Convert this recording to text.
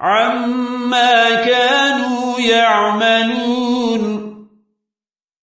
عما كانوا يعملون